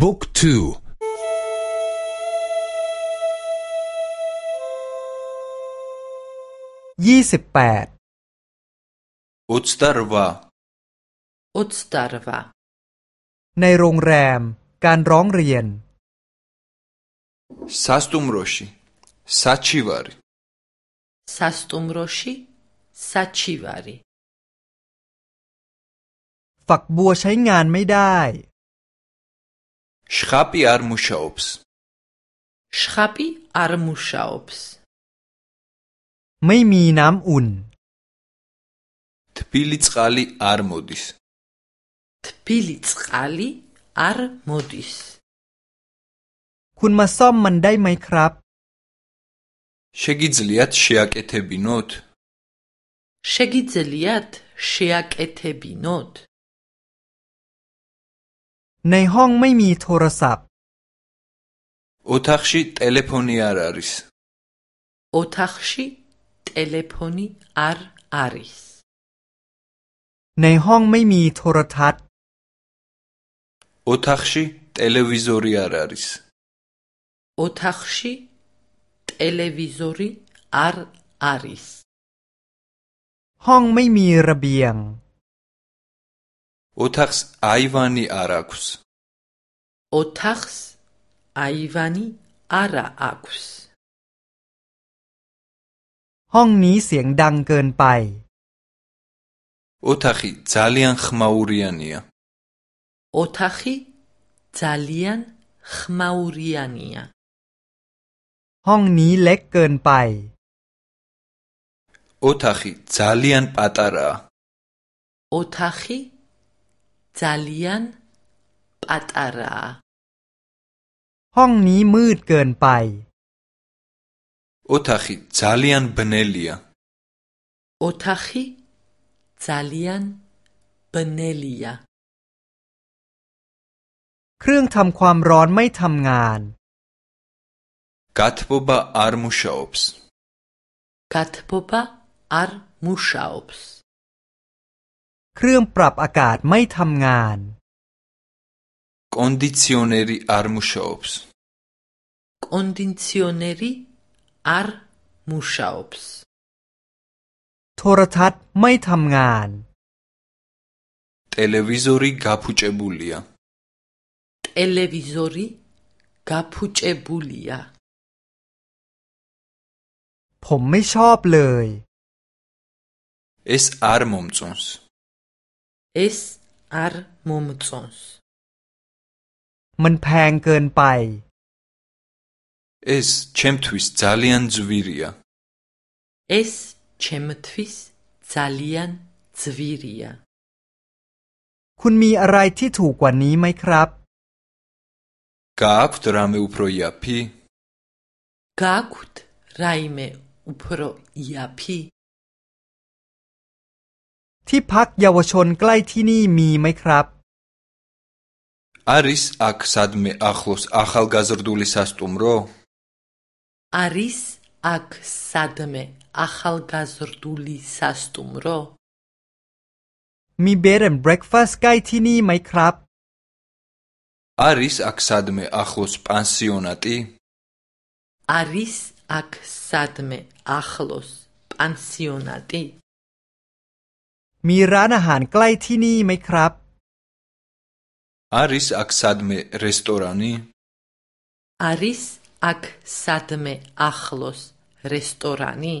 บุ๊กทูยี่สิบแปดอุตสตารวาอุตสตารวาในโรงแรมการร้องเรียนซาสตุมโรชิซาชิวารีซาสตุมโรชิซาชิวารีฝักบัวใช้งานไม่ได้ შხაპი არ მუშაობს შხაპი არ მუშაობს. ไม่มีน้ำอุ่น თბილი წყალი არ მოდის თბილი წყალი არ მოდის. คุณมาซ่อมมันได้ไหมครับ შეგიძლიათ შეაკეთებინოთ შეგიძლიათ შეაკეთებინოთ? ในห้องไม่มีโทรศัพท์ ოთახში ტელეფონი არ არის ოთახში ტელეფონი არ არის. ในห้องไม่มีโทรทัศน์ ოთახში ტელევიზორი არ არის ოთახში ტელევიზორი არ არის. ห้องไม่มีระเบียง ოთახს აივანი არ აქვს ოთახს აივანი არა აქვს. ห้องนี้เสียงดังเกินไป ოთახი ძალიან ხმაურიანია ოთახი ძალიან ხმაურიანია. ห้องนี้เล็กเกินไป ოთახი ძალიან პატარაა ოთახი ძალიან პატარაა. ห้องนี้มืดเกินไป ოთახი ძალიან ბნელია ოთახი ძალიან ბნელია. เครื่องทำความร้อนไม่ทำงาน გათბობა არ მუშაობს გათბობა არ მუშაობს. เครื่องปรับอากาศไม่ทำงาน კონდიციონერი არ მუშაობს კონდიციონერი არ მუშაობს. โทรทัศน์ไม่ทำงาน ტელევიზორი გაფუჭებულია ტელევიზორი გაფუჭებულია. ผมไม่ชอบเลย ეს არ მომწონს ეს არ მომწონს. มันแพงเกินไป ეს ჩემთვის ძალიან ძვირია ეს ჩემთვის ძალიან ძვირია. คุณมีอะไรที่ถูกกว่านี้ไหมครับ გააქვთ რამე უფრო იაფი გაქვთ რაიმე უფრო იაფი? ที่พักเยาวชนใกล้ที่นี่มีไหมครับ არის აქ სადმე ახლოს ახალგაზრდული სასტუმრო არის აქ სადმე ახალგაზრდული სასტუმრო? มี bed and breakfast ใกล้ที่นี่ไหมครับ არის აქ სადმე ახლოს პანსიონატი არის აქ სადმე ახლოს პანსიონატი? มีร้านอาหารใกล้ที่นี่ไหมครับ არის აქ სადმე რესტორანი არის აქ სადმე ახლოს რესტორანი?